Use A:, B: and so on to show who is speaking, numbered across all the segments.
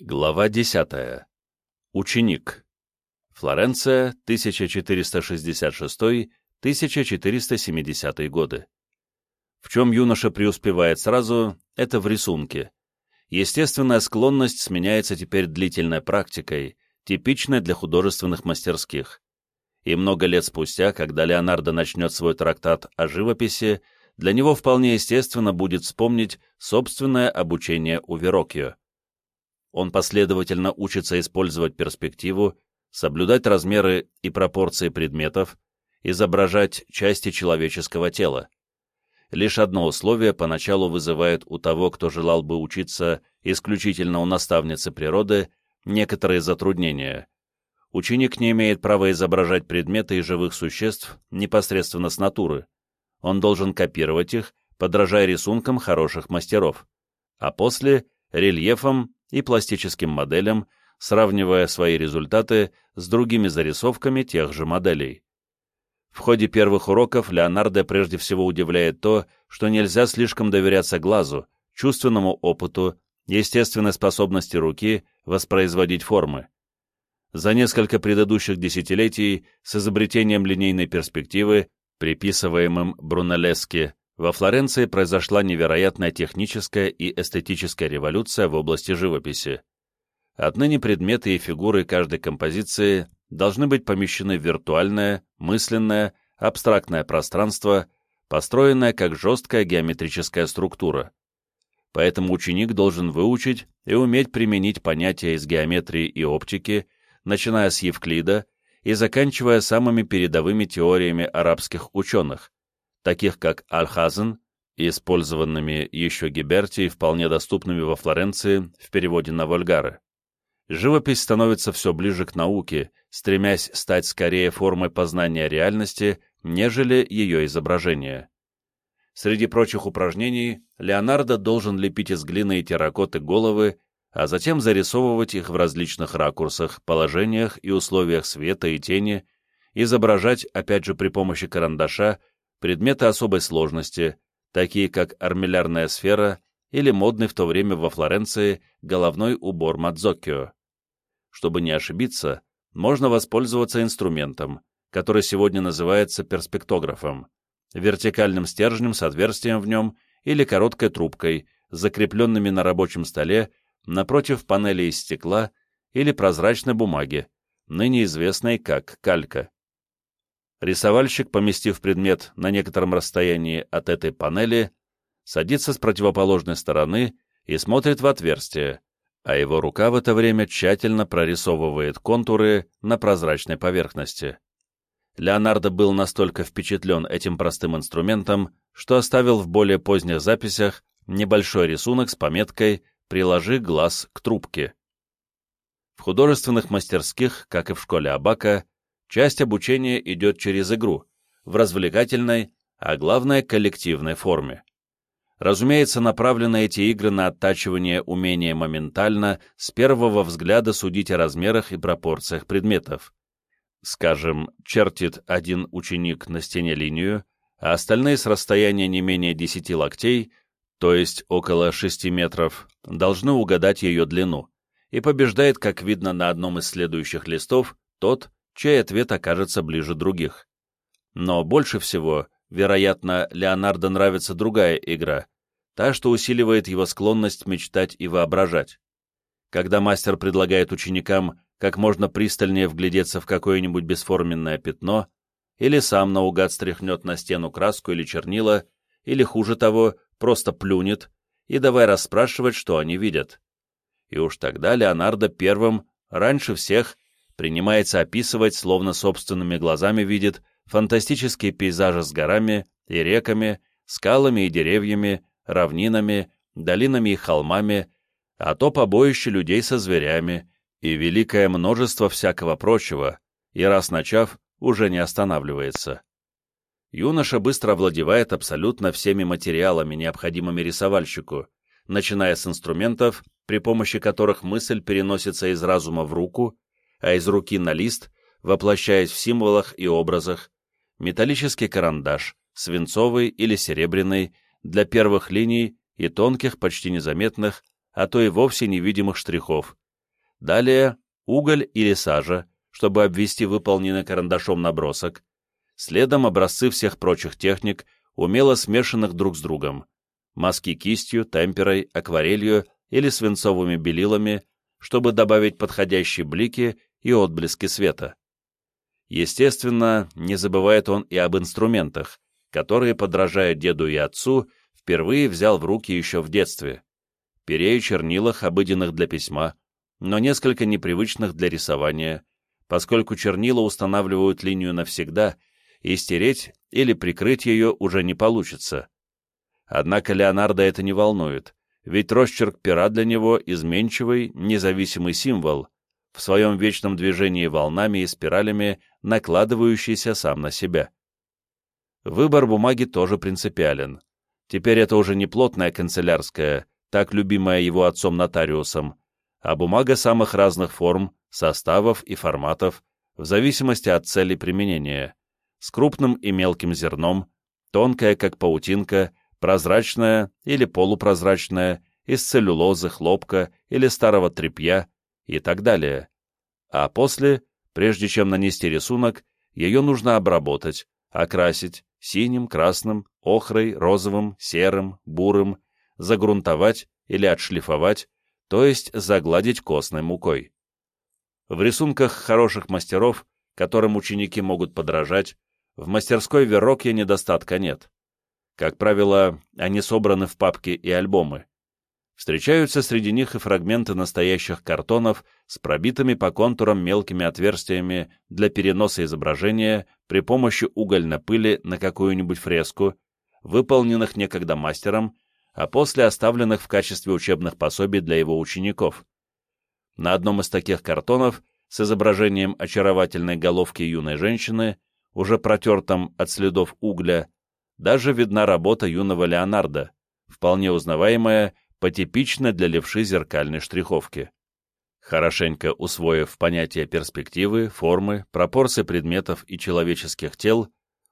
A: Глава 10. Ученик. Флоренция, 1466-1470 годы. В чем юноша преуспевает сразу, это в рисунке. Естественная склонность сменяется теперь длительной практикой, типичной для художественных мастерских. И много лет спустя, когда Леонардо начнет свой трактат о живописи, для него вполне естественно будет вспомнить собственное обучение у Вероккио. Он последовательно учится использовать перспективу, соблюдать размеры и пропорции предметов, изображать части человеческого тела. Лишь одно условие поначалу вызывает у того, кто желал бы учиться исключительно у наставницы природы, некоторые затруднения. Ученик не имеет права изображать предметы и живых существ непосредственно с натуры. Он должен копировать их, подражая рисункам хороших мастеров, а после — рельефам и пластическим моделям, сравнивая свои результаты с другими зарисовками тех же моделей. В ходе первых уроков Леонардо прежде всего удивляет то, что нельзя слишком доверяться глазу, чувственному опыту, естественной способности руки воспроизводить формы. За несколько предыдущих десятилетий с изобретением линейной перспективы, приписываемым Брунеллески, во Флоренции произошла невероятная техническая и эстетическая революция в области живописи. Отныне предметы и фигуры каждой композиции должны быть помещены в виртуальное, мысленное, абстрактное пространство, построенное как жесткая геометрическая структура. Поэтому ученик должен выучить и уметь применить понятия из геометрии и оптики, начиная с Евклида и заканчивая самыми передовыми теориями арабских ученых, таких как Альхазен, использованными еще Гиберти и вполне доступными во Флоренции в переводе на вольгары. Живопись становится все ближе к науке, стремясь стать скорее формой познания реальности, нежели ее изображения. Среди прочих упражнений Леонардо должен лепить из глины и терракоты головы, а затем зарисовывать их в различных ракурсах, положениях и условиях света и тени, изображать, опять же при помощи карандаша, предметы особой сложности, такие как армиллярная сфера или модный в то время во Флоренции головной убор Мадзоккио. Чтобы не ошибиться, можно воспользоваться инструментом, который сегодня называется перспектографом, вертикальным стержнем с отверстием в нем или короткой трубкой, закрепленными на рабочем столе напротив панели из стекла или прозрачной бумаги, ныне известной как калька. Рисовальщик, поместив предмет на некотором расстоянии от этой панели, садится с противоположной стороны и смотрит в отверстие, а его рука в это время тщательно прорисовывает контуры на прозрачной поверхности. Леонардо был настолько впечатлен этим простым инструментом, что оставил в более поздних записях небольшой рисунок с пометкой «Приложи глаз к трубке». В художественных мастерских, как и в школе Абака, Часть обучения идет через игру, в развлекательной, а главное коллективной форме. Разумеется, направлены эти игры на оттачивание умения моментально, с первого взгляда судить о размерах и пропорциях предметов. Скажем, чертит один ученик на стене линию, а остальные с расстояния не менее 10 локтей, то есть около 6 метров, должны угадать ее длину, и побеждает, как видно на одном из следующих листов, тот, чей ответ окажется ближе других. Но больше всего, вероятно, Леонардо нравится другая игра, та, что усиливает его склонность мечтать и воображать. Когда мастер предлагает ученикам как можно пристальнее вглядеться в какое-нибудь бесформенное пятно, или сам наугад стряхнет на стену краску или чернила, или, хуже того, просто плюнет, и давай расспрашивать, что они видят. И уж тогда Леонардо первым, раньше всех, принимается описывать, словно собственными глазами видит, фантастические пейзажи с горами и реками, скалами и деревьями, равнинами, долинами и холмами, а то побоище людей со зверями и великое множество всякого прочего, и раз начав, уже не останавливается. Юноша быстро овладевает абсолютно всеми материалами, необходимыми рисовальщику, начиная с инструментов, при помощи которых мысль переносится из разума в руку, а из руки на лист, воплощаясь в символах и образах, металлический карандаш, свинцовый или серебряный, для первых линий и тонких, почти незаметных, а то и вовсе невидимых штрихов, Далее уголь или сажа, чтобы обвести выполненный карандашом набросок. Следом образцы всех прочих техник, умело смешанных друг с другом. Маски кистью, темперой, акварелью или свинцовыми белилами, чтобы добавить подходящие блики и отблески света. Естественно, не забывает он и об инструментах, которые, подражая деду и отцу, впервые взял в руки еще в детстве. Пере и чернилах, обыденных для письма, но несколько непривычных для рисования, поскольку чернила устанавливают линию навсегда, и стереть или прикрыть ее уже не получится. Однако Леонардо это не волнует, ведь росчерк пера для него изменчивый, независимый символ, в своем вечном движении волнами и спиралями, накладывающийся сам на себя. Выбор бумаги тоже принципиален. Теперь это уже не плотная канцелярская, так любимая его отцом-нотариусом, а бумага самых разных форм, составов и форматов, в зависимости от цели применения, с крупным и мелким зерном, тонкая, как паутинка, прозрачная или полупрозрачная, из целлюлозы, хлопка или старого тряпья и так далее. А после, прежде чем нанести рисунок, ее нужно обработать, окрасить синим, красным, охрой, розовым, серым, бурым, загрунтовать или отшлифовать, то есть загладить костной мукой. В рисунках хороших мастеров, которым ученики могут подражать, в мастерской Верокье недостатка нет. Как правило, они собраны в папки и альбомы. Встречаются среди них и фрагменты настоящих картонов с пробитыми по контурам мелкими отверстиями для переноса изображения при помощи угольной пыли на какую-нибудь фреску, выполненных некогда мастером, а после оставленных в качестве учебных пособий для его учеников. На одном из таких картонов с изображением очаровательной головки юной женщины, уже протертом от следов угля, даже видна работа юного Леонардо, вполне узнаваемая по типичной для левши зеркальной штриховке. Хорошенько усвоив понятие перспективы, формы, пропорции предметов и человеческих тел,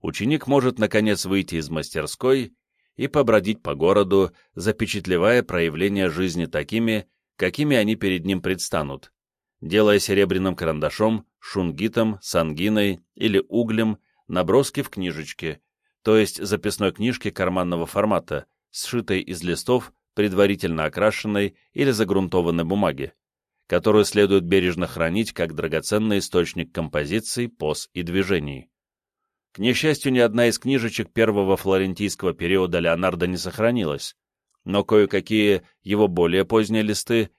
A: ученик может, наконец, выйти из мастерской и побродить по городу, запечатлевая проявления жизни такими, какими они перед ним предстанут, делая серебряным карандашом, шунгитом, сангиной или углем наброски в книжечке, то есть записной книжке карманного формата, сшитой из листов, предварительно окрашенной или загрунтованной бумаги, которую следует бережно хранить как драгоценный источник композиций, поз и движений. К несчастью, ни одна из книжечек первого флорентийского периода Леонардо не сохранилась, но кое-какие его более поздние листы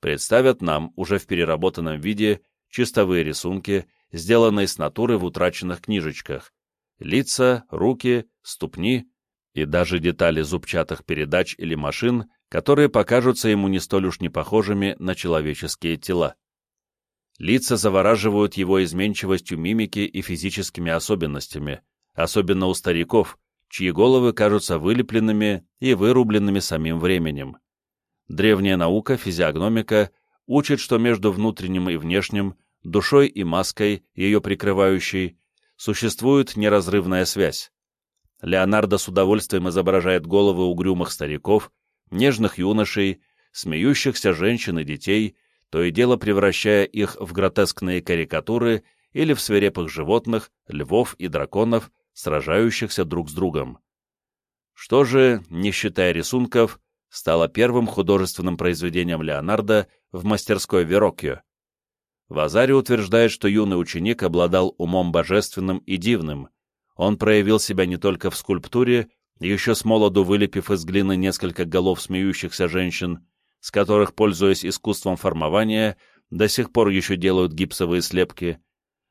A: представят нам уже в переработанном виде чистовые рисунки, сделанные с натуры в утраченных книжечках, лица, руки, ступни и даже детали зубчатых передач или машин, которые покажутся ему не столь уж непохожими на человеческие тела. Лица завораживают его изменчивостью мимики и физическими особенностями, особенно у стариков, чьи головы кажутся вылепленными и вырубленными самим временем. Древняя наука, физиогномика, учит, что между внутренним и внешним, душой и маской, ее прикрывающей, существует неразрывная связь. Леонардо с удовольствием изображает головы угрюмых стариков, нежных юношей, смеющихся женщин и детей, то и дело превращая их в гротескные карикатуры или в свирепых животных, львов и драконов, сражающихся друг с другом. Что же, не считая рисунков, стало первым художественным произведением Леонардо в мастерской Вероккио? Вазари утверждает, что юный ученик обладал умом божественным и дивным. Он проявил себя не только в скульптуре, еще с молоду вылепив из глины несколько голов смеющихся женщин, с которых, пользуясь искусством формования, до сих пор еще делают гипсовые слепки,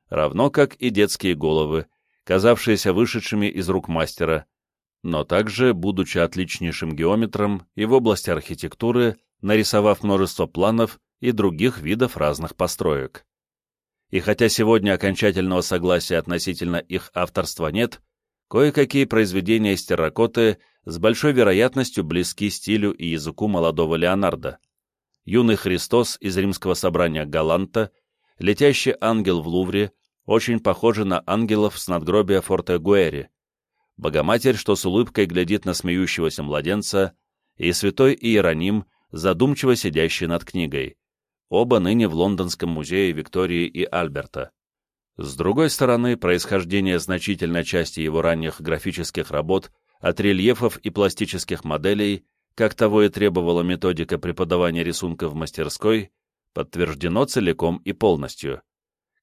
A: равно как и детские головы, казавшиеся вышедшими из рук мастера, но также, будучи отличнейшим геометром и в области архитектуры, нарисовав множество планов и других видов разных построек. И хотя сегодня окончательного согласия относительно их авторства нет, кое-какие произведения из терракоты с большой вероятностью близки стилю и языку молодого Леонардо. Юный Христос из римского собрания Галанта, летящий ангел в Лувре, очень похожи на ангелов с надгробия Форте Гуэри, Богоматерь, что с улыбкой глядит на смеющегося младенца, и святой Иероним, задумчиво сидящий над книгой оба ныне в Лондонском музее Виктории и Альберта. С другой стороны, происхождение значительной части его ранних графических работ от рельефов и пластических моделей, как того и требовала методика преподавания рисунка в мастерской, подтверждено целиком и полностью.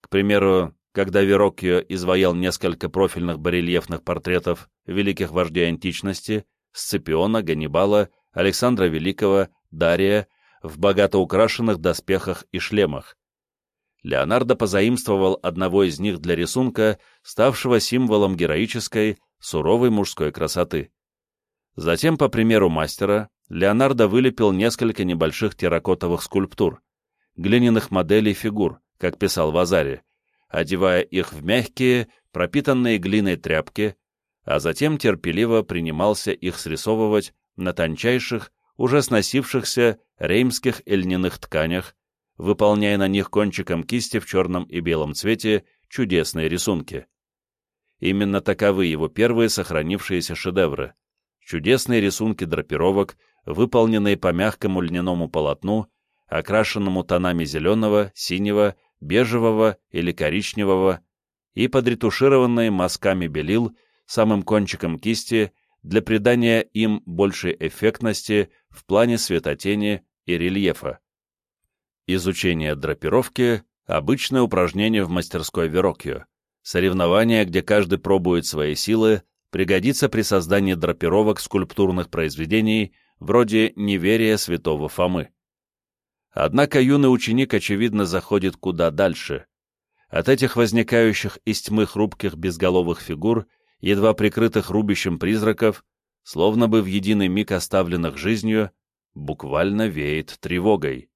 A: К примеру, когда Вероккио изваял несколько профильных барельефных портретов великих вождей античности, Сципиона, Ганнибала, Александра Великого, Дария, в богато украшенных доспехах и шлемах. Леонардо позаимствовал одного из них для рисунка, ставшего символом героической, суровой мужской красоты. Затем, по примеру мастера, Леонардо вылепил несколько небольших терракотовых скульптур, глиняных моделей фигур, как писал Вазари, одевая их в мягкие, пропитанные глиной тряпки, а затем терпеливо принимался их срисовывать на тончайших, уже сносившихся реймских и льняных тканях, выполняя на них кончиком кисти в черном и белом цвете чудесные рисунки. Именно таковы его первые сохранившиеся шедевры. Чудесные рисунки драпировок, выполненные по мягкому льняному полотну, окрашенному тонами зеленого, синего, бежевого или коричневого, и подретушированные мазками белил самым кончиком кисти для придания им большей эффектности в плане светотени и рельефа. Изучение драпировки – обычное упражнение в мастерской Вероккио. Соревнование, где каждый пробует свои силы, пригодится при создании драпировок скульптурных произведений вроде «Неверия святого Фомы». Однако юный ученик, очевидно, заходит куда дальше. От этих возникающих из тьмы хрупких безголовых фигур, едва прикрытых рубящим призраков, словно бы в единый миг оставленных жизнью, буквально веет тревогой.